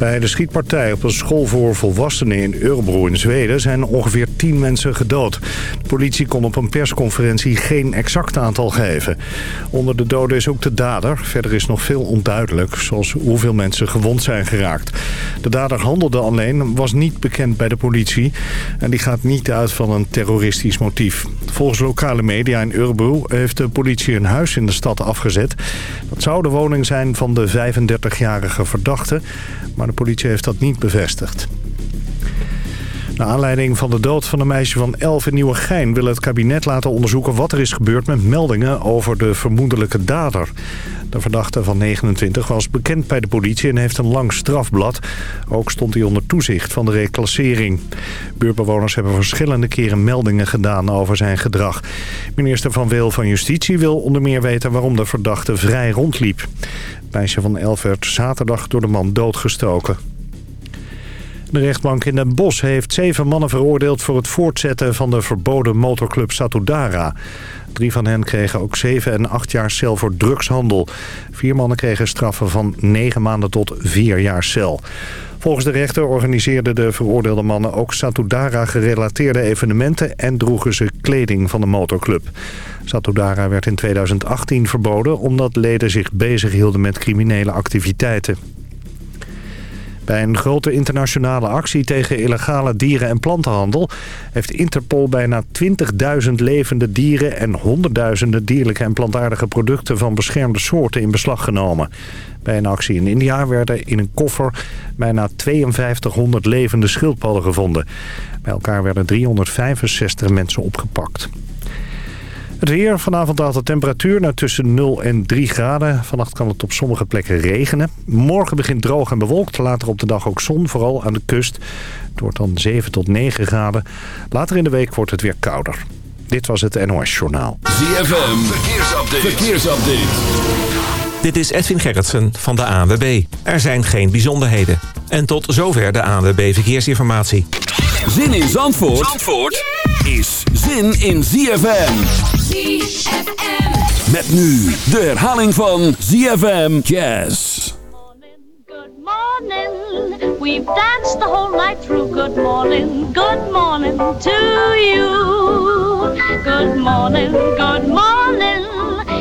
Bij de schietpartij op een school voor volwassenen in Örebro in Zweden zijn ongeveer 10 mensen gedood. De politie kon op een persconferentie geen exact aantal geven. Onder de doden is ook de dader. Verder is nog veel onduidelijk, zoals hoeveel mensen gewond zijn geraakt. De dader handelde alleen, was niet bekend bij de politie. En die gaat niet uit van een terroristisch motief. Volgens lokale media in Örebro heeft de politie een huis in de stad afgezet. Dat zou de woning zijn van de 35-jarige verdachte... Maar de politie heeft dat niet bevestigd. Naar aanleiding van de dood van een meisje van 11 in Nieuwegein... wil het kabinet laten onderzoeken wat er is gebeurd met meldingen over de vermoedelijke dader. De verdachte van 29 was bekend bij de politie en heeft een lang strafblad. Ook stond hij onder toezicht van de reclassering. Buurbewoners hebben verschillende keren meldingen gedaan over zijn gedrag. Minister Van Wil van Justitie wil onder meer weten waarom de verdachte vrij rondliep. Het meisje van 11 werd zaterdag door de man doodgestoken. De rechtbank in Den Bosch heeft zeven mannen veroordeeld... voor het voortzetten van de verboden motorclub Satudara. Drie van hen kregen ook zeven en acht jaar cel voor drugshandel. Vier mannen kregen straffen van negen maanden tot vier jaar cel. Volgens de rechter organiseerden de veroordeelde mannen ook Satudara-gerelateerde evenementen... en droegen ze kleding van de motorclub. Satudara werd in 2018 verboden omdat leden zich bezighielden met criminele activiteiten. Bij een grote internationale actie tegen illegale dieren- en plantenhandel... heeft Interpol bijna 20.000 levende dieren en honderdduizenden dierlijke en plantaardige producten van beschermde soorten in beslag genomen. Bij een actie in India werden in een koffer bijna 5200 levende schildpadden gevonden. Bij elkaar werden 365 mensen opgepakt. Het weer. Vanavond daalt de temperatuur naar tussen 0 en 3 graden. Vannacht kan het op sommige plekken regenen. Morgen begint droog en bewolkt. Later op de dag ook zon, vooral aan de kust. Het wordt dan 7 tot 9 graden. Later in de week wordt het weer kouder. Dit was het NOS Journaal. ZFM. Verkeersupdate. Verkeersupdate. Dit is Edwin Gerritsen van de ANWB. Er zijn geen bijzonderheden. En tot zover de ANWB Verkeersinformatie. Zin in Zandvoort, Zandvoort is zin in ZFM. ZFM. Met nu de herhaling van ZFM Jazz. Good morning. We've danced the whole night through. Good morning, good morning to you. Good morning, good morning.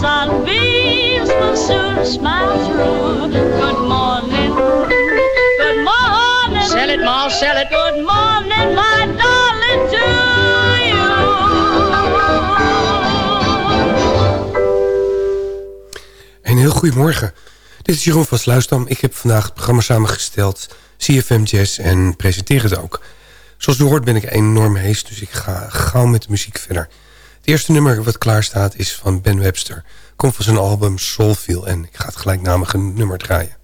Sunbeams will soon smile through. Good morning, good morning. Sell it, Ma, sell it. Good morning, my darling, to you. Een heel goedemorgen. Dit is Jeroen van Sluisdam. Ik heb vandaag het programma samengesteld, CFM Jazz en presenteer het ook. Zoals u hoort ben ik enorm hees, dus ik ga gauw met de muziek verder. Eerste nummer wat klaar staat is van Ben Webster. Komt van zijn album Soulfeel en ik ga het gelijknamige nummer draaien.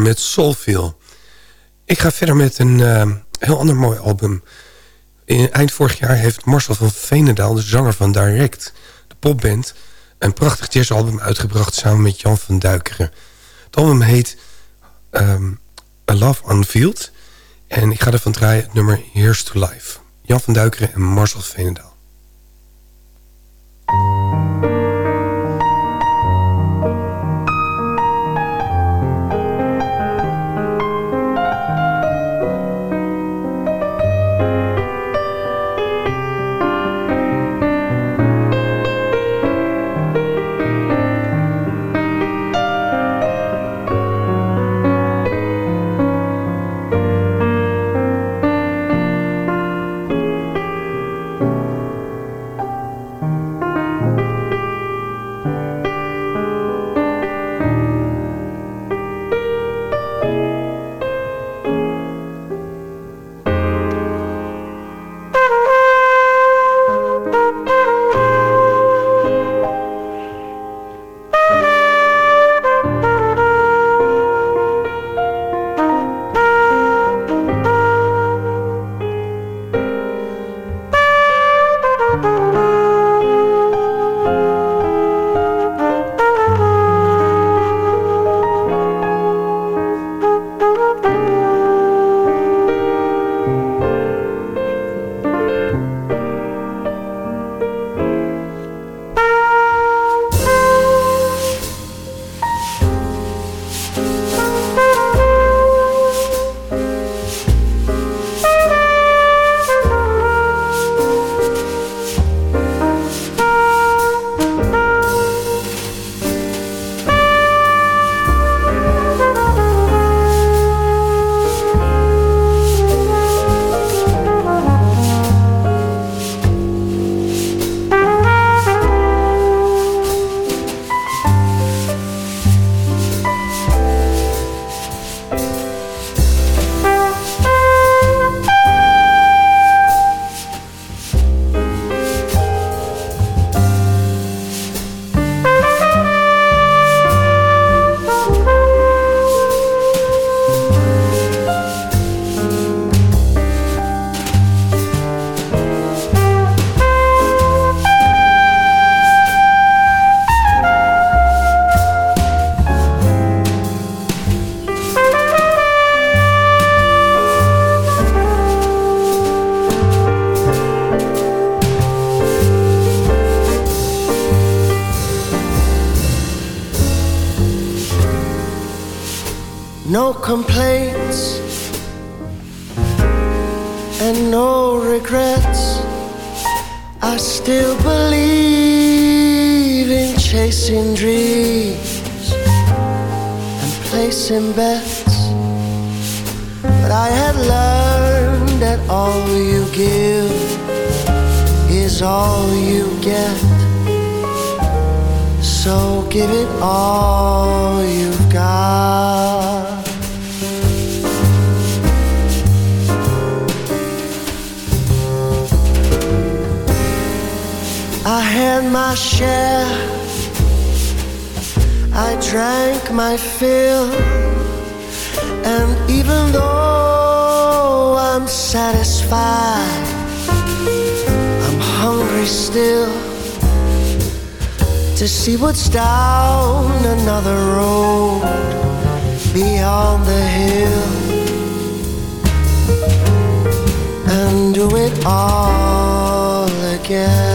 Met Soulfeel. Ik ga verder met een uh, heel ander mooi album. In, eind vorig jaar heeft Marcel van Veenendaal, de zanger van Direct... de popband, een prachtig jazzalbum uitgebracht... samen met Jan van Duikeren. Het album heet um, A Love Unveiled. En ik ga ervan draaien het nummer Here's to Life. Jan van Duikeren en Marcel Veenendaal. All again.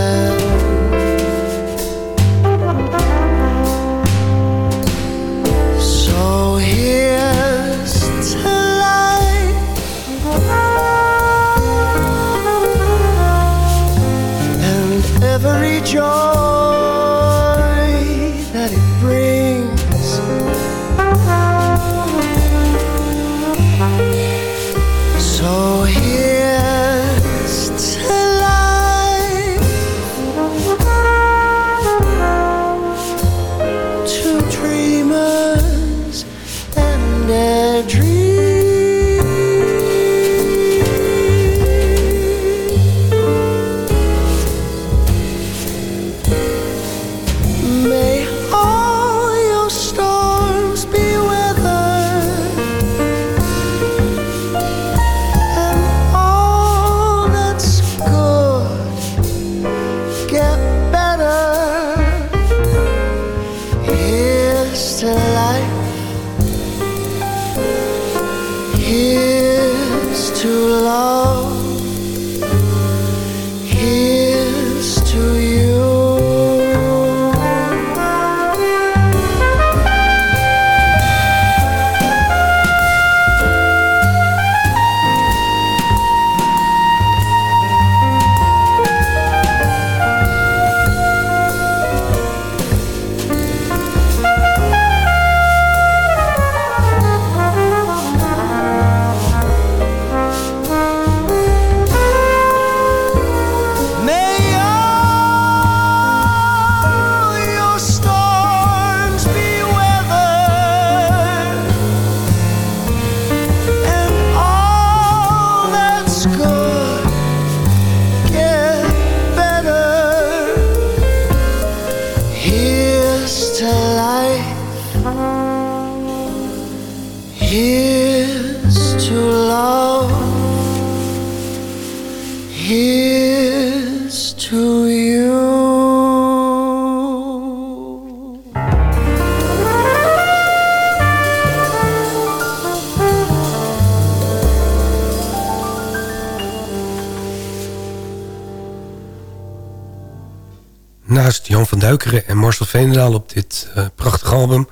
Naast Jan van Duikeren en Marcel Veenendaal op dit eh, prachtige album...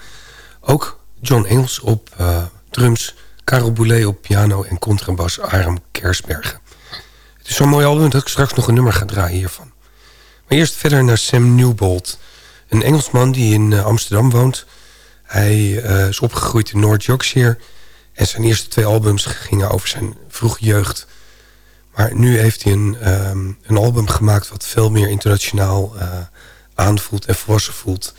ook John Engels op eh, drums... Karel Boulet op piano en contrabas Aram Kersbergen. Het is zo'n mooi album dat ik straks nog een nummer ga draaien hiervan. Maar eerst verder naar Sam Newbold. Een Engelsman die in eh, Amsterdam woont. Hij is opgegroeid in North Yorkshire... en zijn eerste twee albums gingen over zijn vroege jeugd... Maar nu heeft hij een, ehm, een album gemaakt wat veel meer internationaal eh, aanvoelt en volwassen voelt.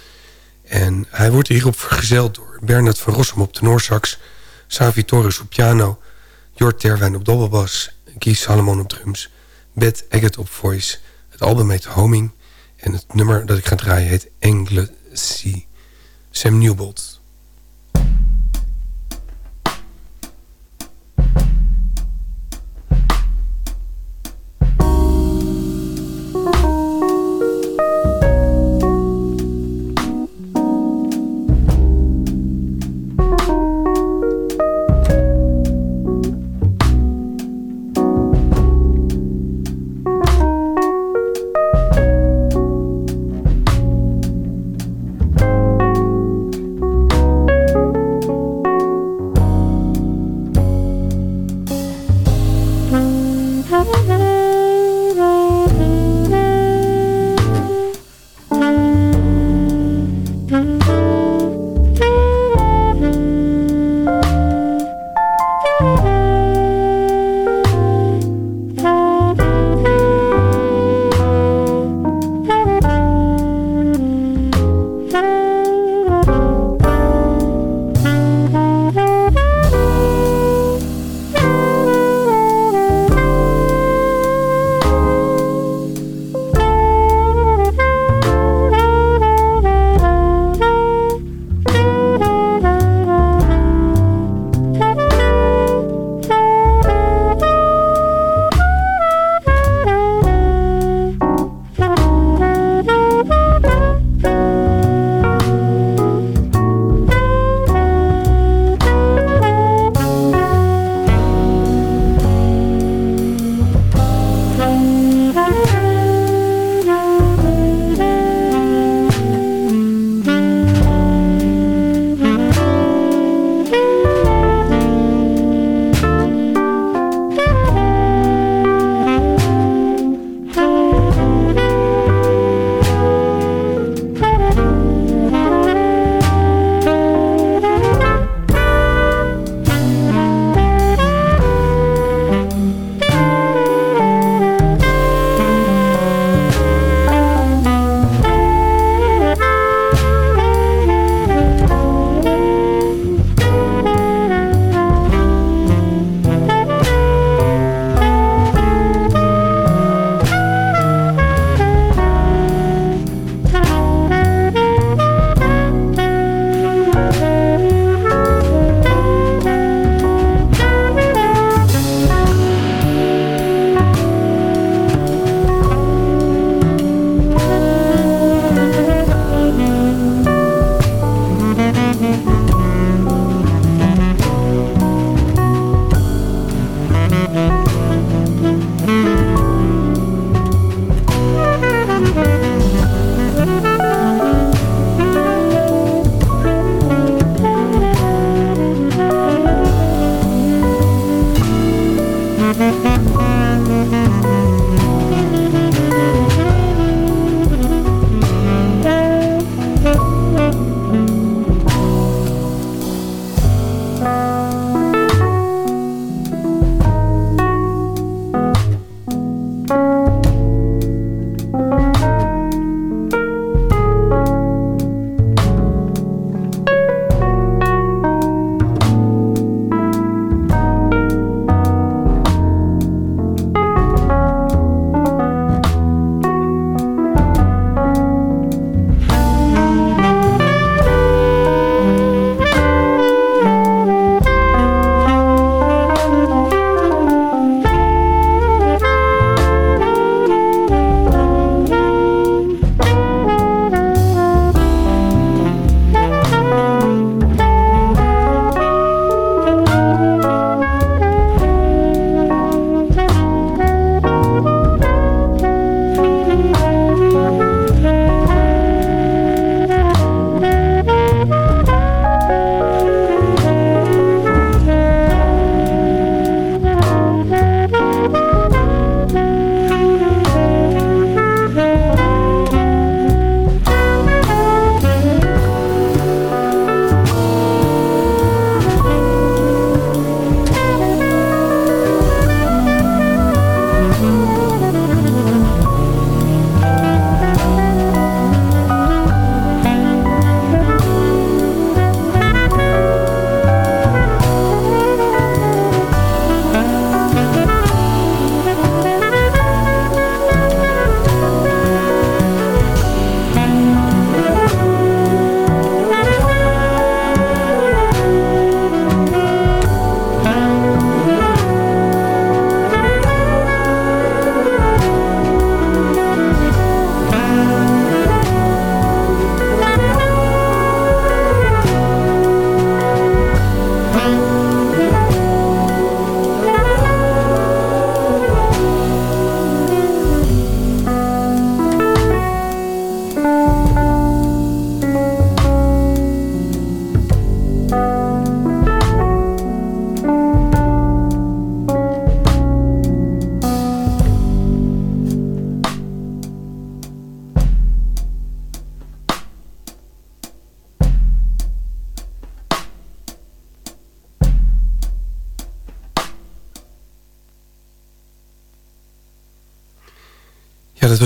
En hij wordt hierop vergezeld door Bernard van Rossum op tenorsax, Savi Torres op piano, Jort Terwijn op dobbelbas, Guy Salomon op drums, Beth Eggett op voice. Het album heet Homing en het nummer dat ik ga draaien heet Engle Sea. Sam Newbold.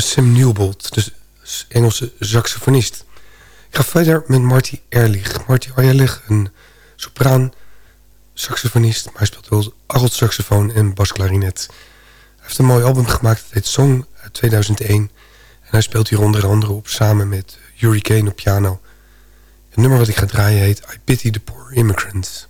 Sam Newbold, de Engelse saxofonist. Ik ga verder met Marty Ehrlich. Marty Ehrlich, een sopraan, saxofonist... maar hij speelt wel alt-saxofoon en basklarinet. Hij heeft een mooi album gemaakt, het heet Song uit 2001... en hij speelt hier onder andere op samen met Hurricane op piano. Het nummer wat ik ga draaien heet I Pity the Poor Immigrants.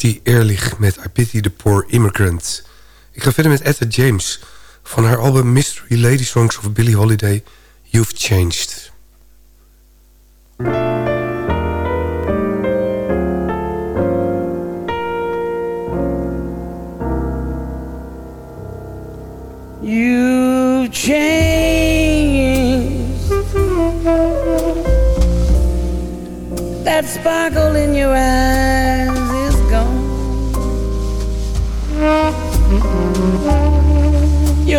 Artie Ehrlich met I Pity the Poor Immigrant. Ik ga verder met Etta James van haar album Mystery Lady Songs of Billie Holiday, You've Changed. You changed. That sparkle in your eyes. Your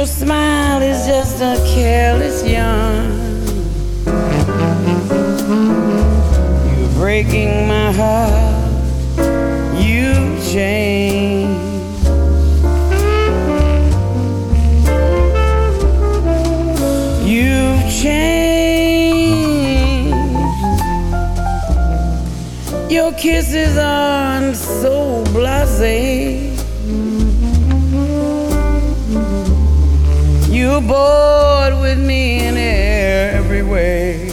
smile is just a careless yarn. You're breaking my heart. You changed. You've changed. Your kisses aren't so blasé. You're bored with me in every way.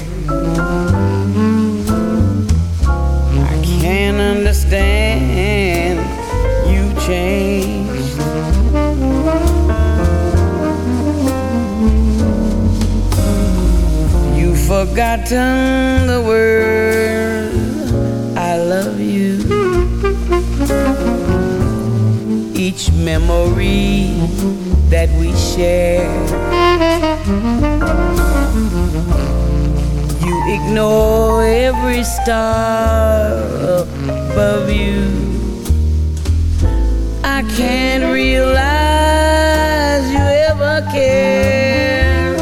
I can't understand. You changed. You've forgotten the word Each memory that we share. You ignore every star above you. I can't realize you ever cared.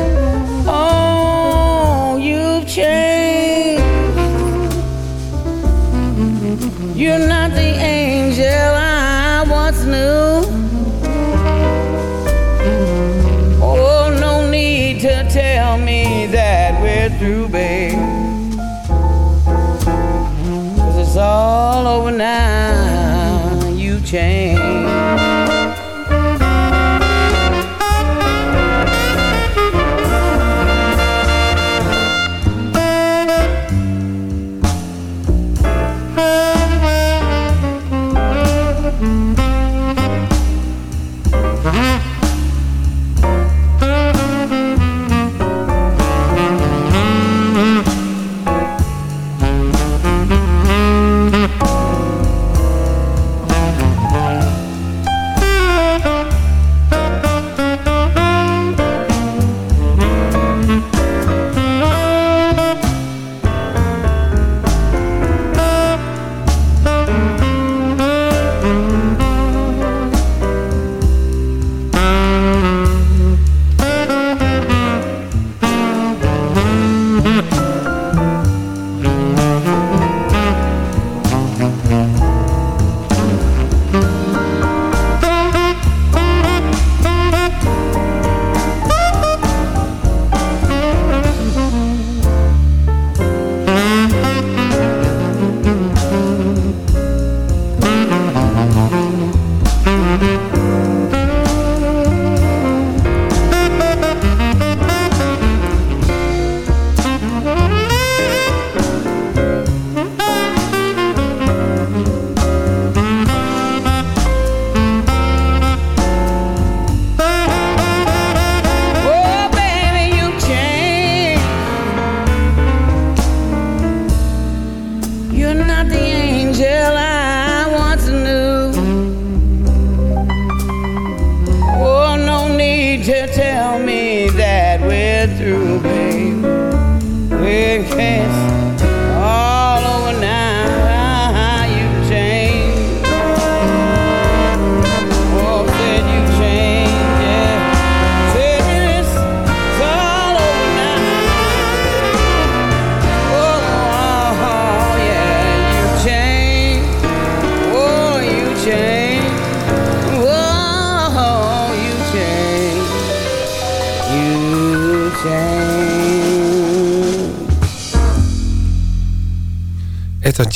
Oh, you've changed. You're not babe. Cause it's all over now. You changed.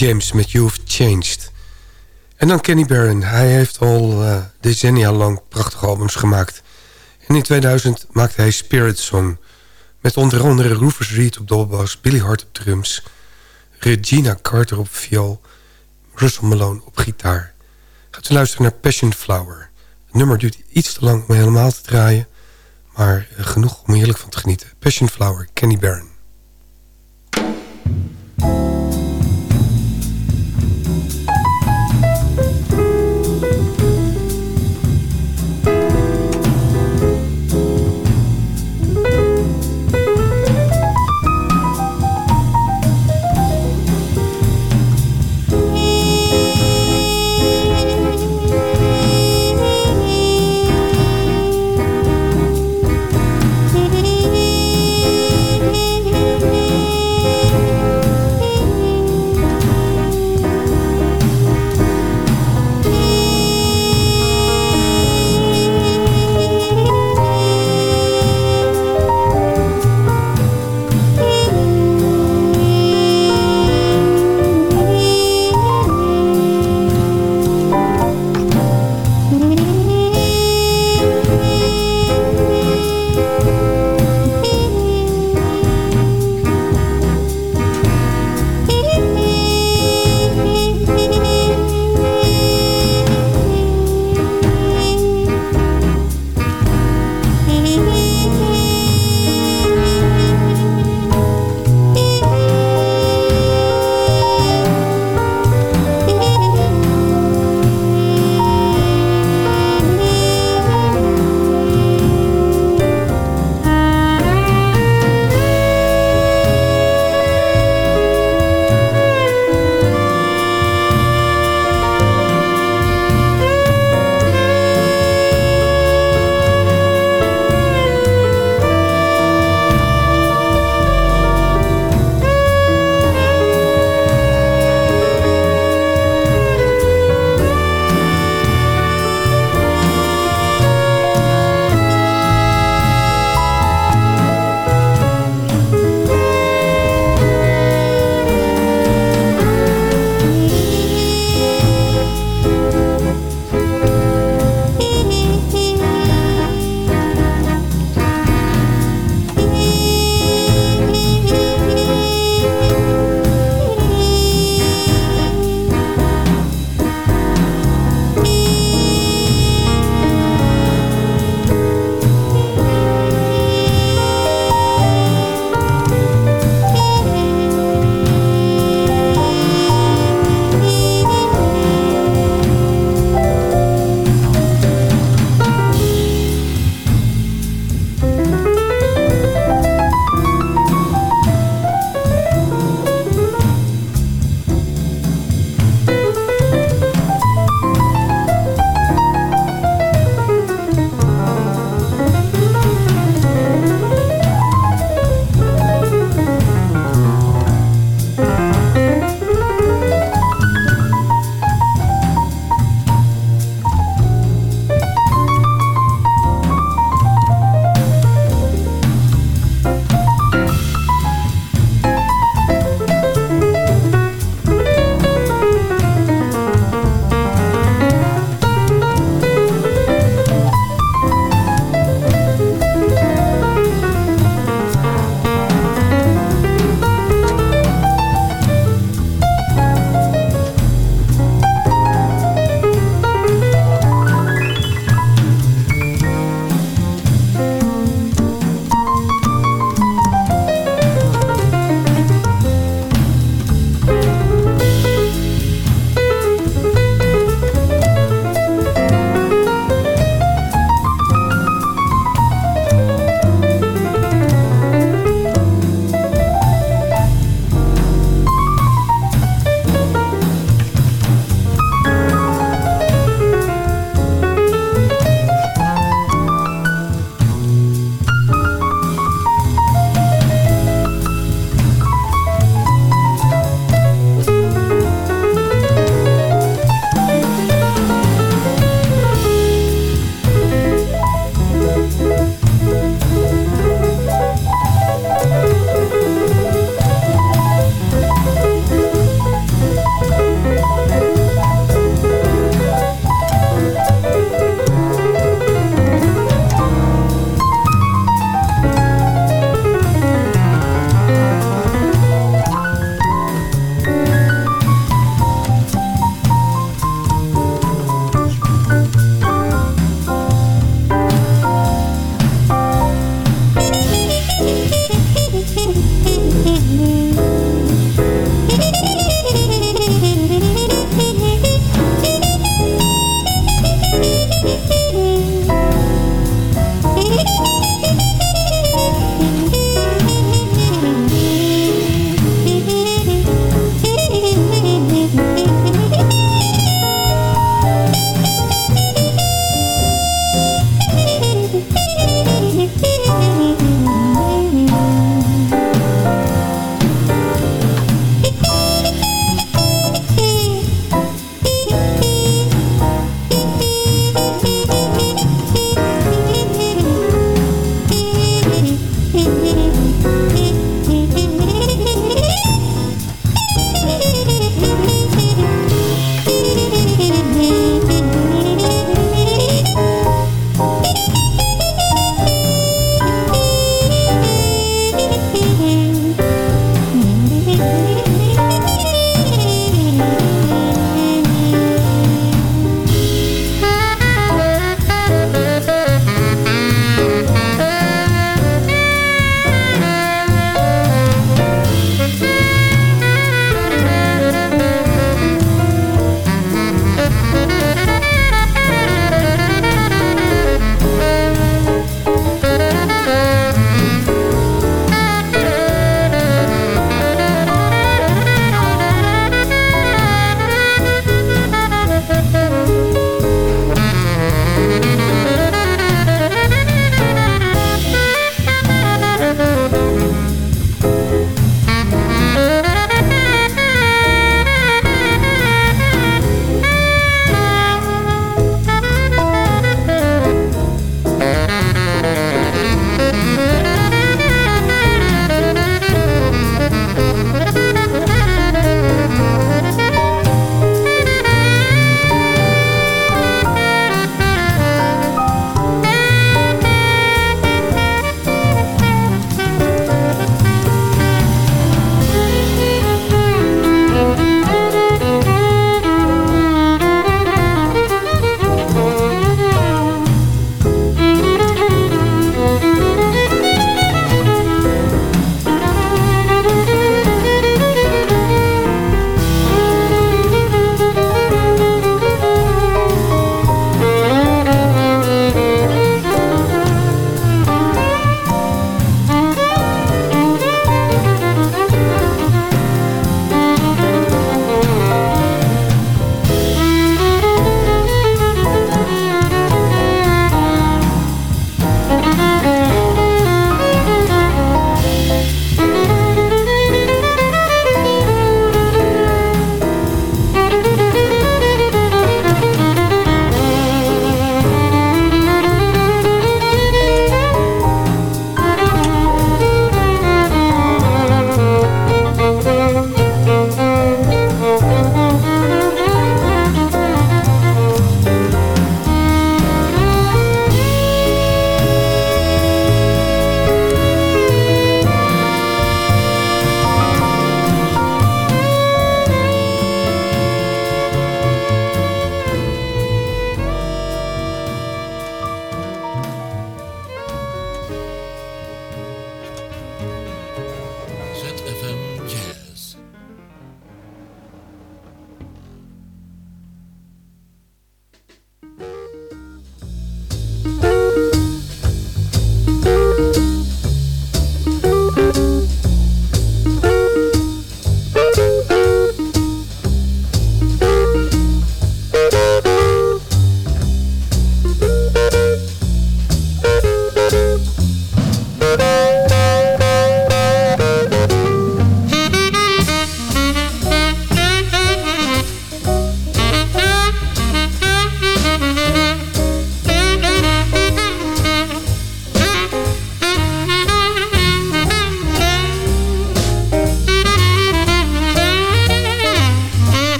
James met You've Changed. En dan Kenny Barron. Hij heeft al eh, decennia lang prachtige albums gemaakt. En in 2000 maakte hij Spirit Song. Met onder andere Rufus Reed op dobbelbas, Billy Hart op drums... Regina Carter op viool, Russell Malone op gitaar. Gaat u luisteren naar Passion Flower. Het nummer duurt iets te lang om helemaal te draaien... maar eh, genoeg om heerlijk van te genieten. Passion Flower, Kenny Barron.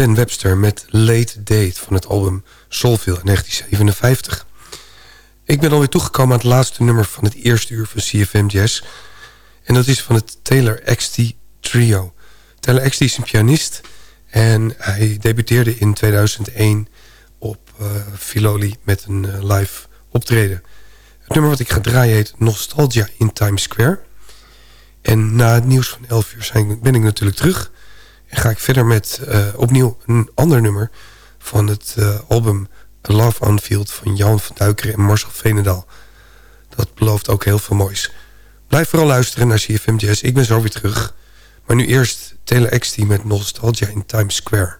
Ben Webster met Late Date van het album Soulville in 1957. Ik ben alweer toegekomen aan het laatste nummer van het eerste uur van CFM Jazz. En dat is van het Taylor XT Trio. Taylor XT is een pianist en hij debuteerde in 2001 op uh, Filoli met een uh, live optreden. Het nummer wat ik ga draaien heet Nostalgia in Times Square. En na het nieuws van 11 uur zijn, ben ik natuurlijk terug. Ga ik verder met uh, opnieuw een ander nummer van het uh, album Love on Field van Jan van Duikeren en Marcel Veenendaal. Dat belooft ook heel veel moois. Blijf vooral luisteren naar CFM Jazz. Ik ben zo weer terug. Maar nu eerst Taylor XT met Nostalgia in Times Square.